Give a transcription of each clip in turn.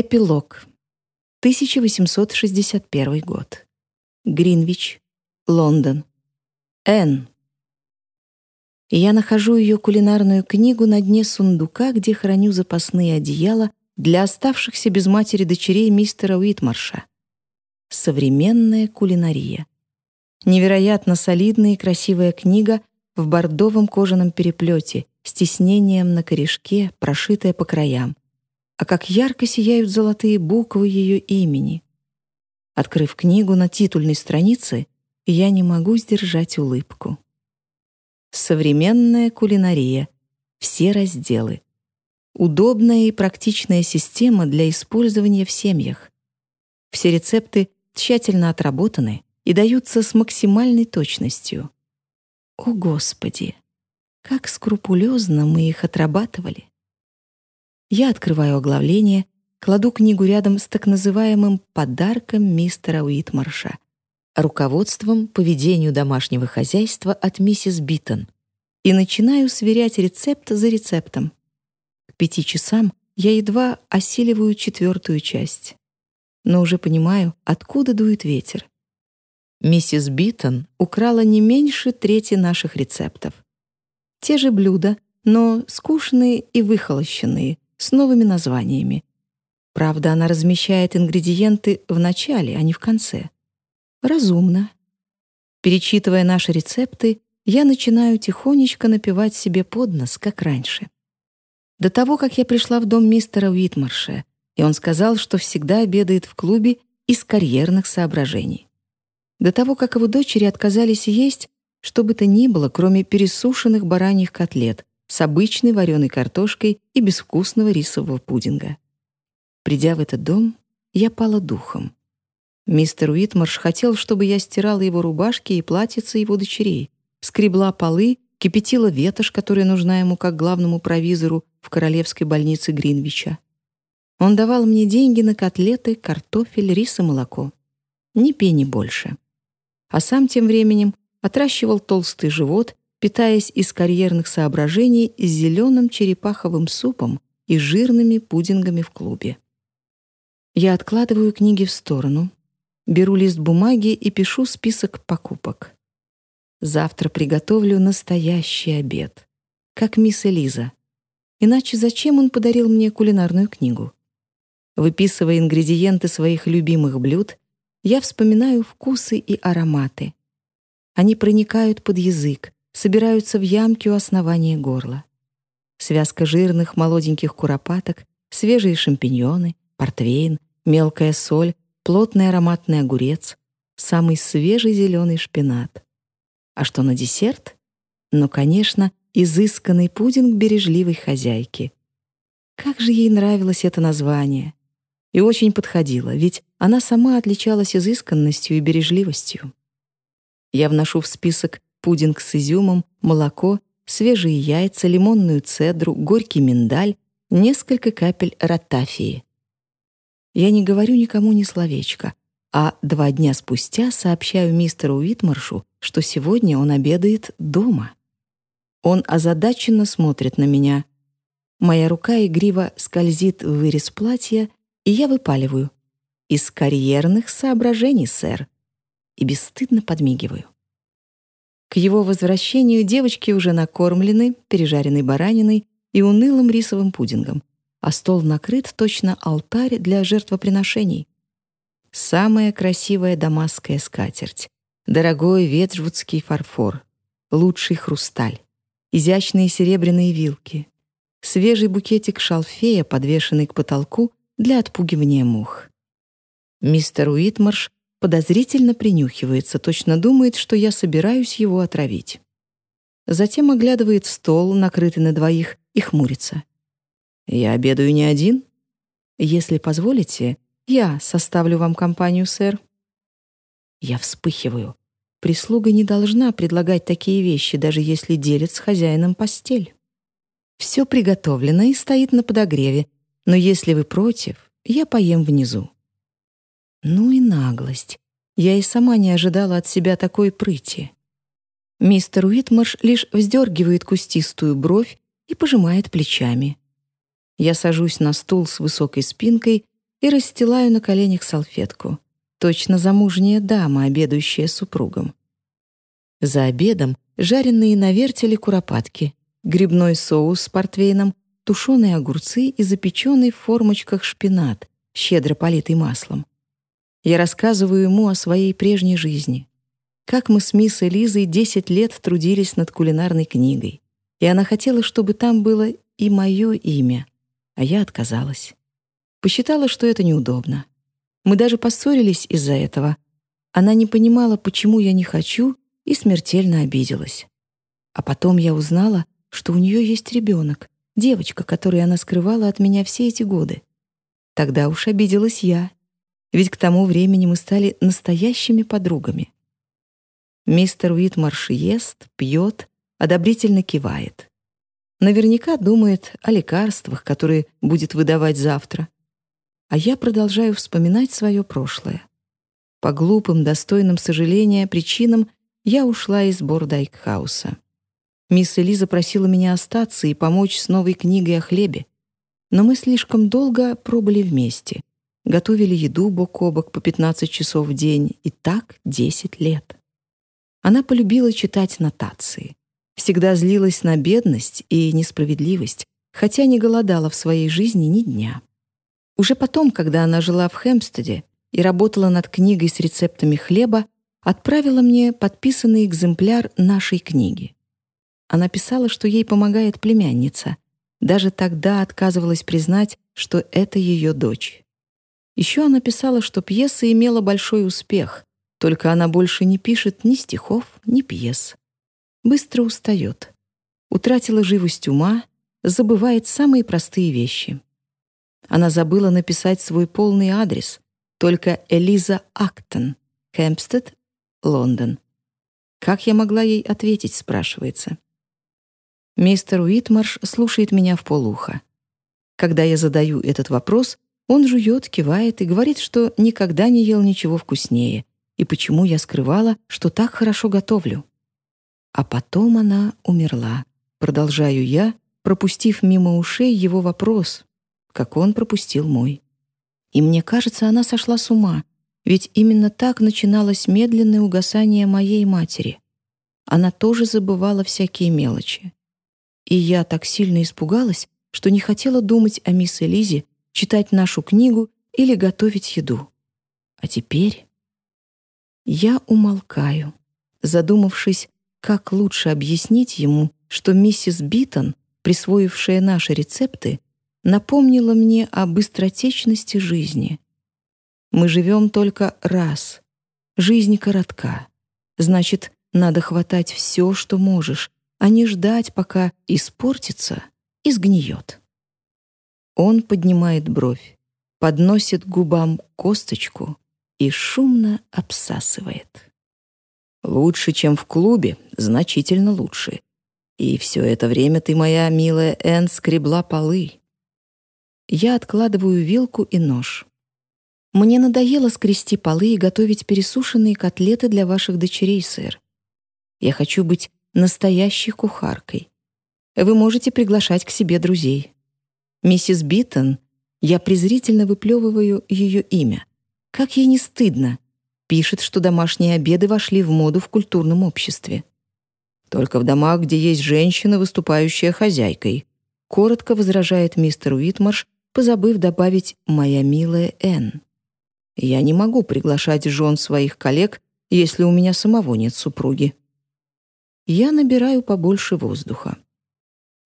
Эпилог. 1861 год. Гринвич, Лондон. Н. Я нахожу ее кулинарную книгу на дне сундука, где храню запасные одеяла для оставшихся без матери дочерей мистера Уитмарша. Современная кулинария. Невероятно солидная и красивая книга в бордовом кожаном переплете с тиснением на корешке, прошитая по краям. А как ярко сияют золотые буквы ее имени. Открыв книгу на титульной странице, я не могу сдержать улыбку. Современная кулинария. Все разделы. Удобная и практичная система для использования в семьях. Все рецепты тщательно отработаны и даются с максимальной точностью. О, Господи! Как скрупулезно мы их отрабатывали! Я открываю оглавление, кладу книгу рядом с так называемым «подарком мистера Уитмарша» руководством по ведению домашнего хозяйства от миссис Битон и начинаю сверять рецепт за рецептом. К пяти часам я едва осиливаю четвертую часть. Но уже понимаю, откуда дует ветер. Миссис Битон украла не меньше трети наших рецептов. Те же блюда, но скучные и выхолощенные, с новыми названиями. Правда, она размещает ингредиенты в начале, а не в конце. Разумно. Перечитывая наши рецепты, я начинаю тихонечко напевать себе под нос, как раньше. До того, как я пришла в дом мистера Уитмарша, и он сказал, что всегда обедает в клубе из карьерных соображений. До того, как его дочери отказались есть, что бы то ни было, кроме пересушенных бараньих котлет с обычной вареной картошкой и безвкусного рисового пудинга. Придя в этот дом, я пала духом. Мистер Уитмарш хотел, чтобы я стирала его рубашки и платьица его дочерей, скребла полы, кипятила ветошь, которая нужна ему как главному провизору в королевской больнице Гринвича. Он давал мне деньги на котлеты, картофель, рис и молоко. Ни пени больше. А сам тем временем отращивал толстый живот, питаясь из карьерных соображений зеленым черепаховым супом и жирными пудингами в клубе. Я откладываю книги в сторону, Беру лист бумаги и пишу список покупок. Завтра приготовлю настоящий обед, как мисс Элиза. Иначе зачем он подарил мне кулинарную книгу? Выписывая ингредиенты своих любимых блюд, я вспоминаю вкусы и ароматы. Они проникают под язык, собираются в ямке у основания горла. Связка жирных молоденьких куропаток, свежие шампиньоны, портвейн, мелкая соль, плотный ароматный огурец, самый свежий зеленый шпинат. А что на десерт? Ну, конечно, изысканный пудинг бережливой хозяйки. Как же ей нравилось это название. И очень подходило, ведь она сама отличалась изысканностью и бережливостью. Я вношу в список пудинг с изюмом, молоко, свежие яйца, лимонную цедру, горький миндаль, несколько капель ротафии. Я не говорю никому ни словечка, а два дня спустя сообщаю мистеру Уитмаршу, что сегодня он обедает дома. Он озадаченно смотрит на меня. Моя рука игриво скользит в вырез платья, и я выпаливаю. «Из карьерных соображений, сэр». И бесстыдно подмигиваю. К его возвращению девочки уже накормлены пережаренной бараниной и унылым рисовым пудингом, а стол накрыт точно алтарь для жертвоприношений. Самая красивая дамасская скатерть, дорогой ветжвудский фарфор, лучший хрусталь, изящные серебряные вилки, свежий букетик шалфея, подвешенный к потолку для отпугивания мух. Мистер Уитмарш подозрительно принюхивается, точно думает, что я собираюсь его отравить. Затем оглядывает стол, накрытый на двоих, и хмурится. Я обедаю не один. Если позволите, я составлю вам компанию, сэр. Я вспыхиваю. Прислуга не должна предлагать такие вещи, даже если делит с хозяином постель. Все приготовлено и стоит на подогреве, но если вы против, я поем внизу. Ну и наглость. Я и сама не ожидала от себя такой прыти. Мистер Уитмарш лишь вздергивает кустистую бровь и пожимает плечами. Я сажусь на стул с высокой спинкой и расстилаю на коленях салфетку. Точно замужняя дама, обедающая с супругом. За обедом жареные на вертеле куропатки, грибной соус с портвейном, тушеные огурцы и запеченный в формочках шпинат, щедро политый маслом. Я рассказываю ему о своей прежней жизни. Как мы с мисс Элизой 10 лет трудились над кулинарной книгой. И она хотела, чтобы там было и мое имя, а я отказалась. Посчитала, что это неудобно. Мы даже поссорились из-за этого. Она не понимала, почему я не хочу, и смертельно обиделась. А потом я узнала, что у нее есть ребенок, девочка, которую она скрывала от меня все эти годы. Тогда уж обиделась я, ведь к тому времени мы стали настоящими подругами. Мистер Уитмарш ест, пьет, одобрительно кивает. Наверняка думает о лекарствах, которые будет выдавать завтра. А я продолжаю вспоминать свое прошлое. По глупым, достойным сожаления причинам я ушла из Бордайкхауса. Мисс Элиза просила меня остаться и помочь с новой книгой о хлебе. Но мы слишком долго пробыли вместе. Готовили еду бок о бок по 15 часов в день, и так 10 лет. Она полюбила читать нотации. Всегда злилась на бедность и несправедливость, хотя не голодала в своей жизни ни дня. Уже потом, когда она жила в Хэмпстеде и работала над книгой с рецептами хлеба, отправила мне подписанный экземпляр нашей книги. Она писала, что ей помогает племянница. Даже тогда отказывалась признать, что это ее дочь. Еще она писала, что пьеса имела большой успех, только она больше не пишет ни стихов, ни пьес. Быстро устает. Утратила живость ума, забывает самые простые вещи. Она забыла написать свой полный адрес, только Элиза Актон, Хэмпстед, Лондон. Как я могла ей ответить, спрашивается. Мистер Уитмарш слушает меня в полуха. Когда я задаю этот вопрос, он жует, кивает и говорит, что никогда не ел ничего вкуснее, и почему я скрывала, что так хорошо готовлю. А потом она умерла. Продолжаю я, пропустив мимо ушей его вопрос, как он пропустил мой. И мне кажется, она сошла с ума, ведь именно так начиналось медленное угасание моей матери. Она тоже забывала всякие мелочи. И я так сильно испугалась, что не хотела думать о мисс Элизе, читать нашу книгу или готовить еду. А теперь я умолкаю, задумавшись, как лучше объяснить ему, что миссис Битон, присвоившая наши рецепты, напомнила мне о быстротечности жизни. Мы живем только раз. Жизнь коротка. Значит, надо хватать все, что можешь, а не ждать, пока испортится и сгниет. Он поднимает бровь, подносит губам косточку и шумно обсасывает. Лучше, чем в клубе, значительно лучше. И все это время ты, моя милая Энн, скребла полы. Я откладываю вилку и нож. Мне надоело скрести полы и готовить пересушенные котлеты для ваших дочерей, сэр. Я хочу быть настоящей кухаркой. Вы можете приглашать к себе друзей. Миссис Битон, я презрительно выплевываю ее имя. Как ей не стыдно. Пишет, что домашние обеды вошли в моду в культурном обществе. Только в домах, где есть женщина, выступающая хозяйкой. Коротко возражает мистер Уитмарш, позабыв добавить «моя милая Энн». Я не могу приглашать жен своих коллег, если у меня самого нет супруги. Я набираю побольше воздуха.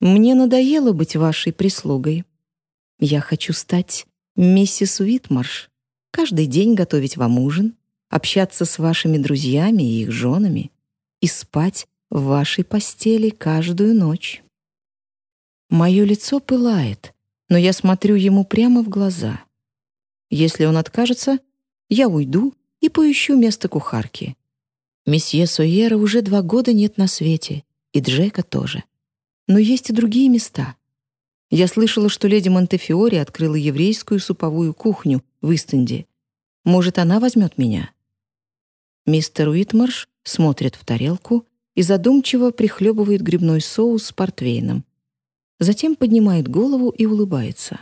Мне надоело быть вашей прислугой. Я хочу стать миссис Уитмарш каждый день готовить вам ужин, общаться с вашими друзьями и их женами и спать в вашей постели каждую ночь. Мое лицо пылает, но я смотрю ему прямо в глаза. Если он откажется, я уйду и поищу место кухарки. Месье Сойера уже два года нет на свете, и Джека тоже. Но есть и другие места. Я слышала, что леди Монтефиори открыла еврейскую суповую кухню в Истенде. Может, она возьмет меня?» Мистер Уитмарш смотрит в тарелку и задумчиво прихлебывает грибной соус с портвейном. Затем поднимает голову и улыбается.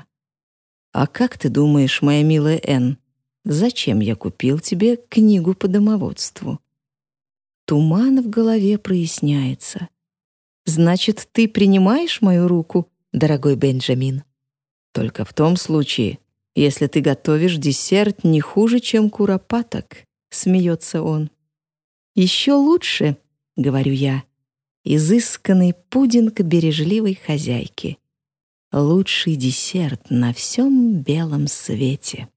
«А как ты думаешь, моя милая Энн, зачем я купил тебе книгу по домоводству?» Туман в голове проясняется. «Значит, ты принимаешь мою руку, дорогой Бенджамин?» «Только в том случае, если ты готовишь десерт не хуже, чем куропаток», — смеется он. «Еще лучше», — говорю я, — «изысканный пудинг бережливой хозяйки. Лучший десерт на всем белом свете».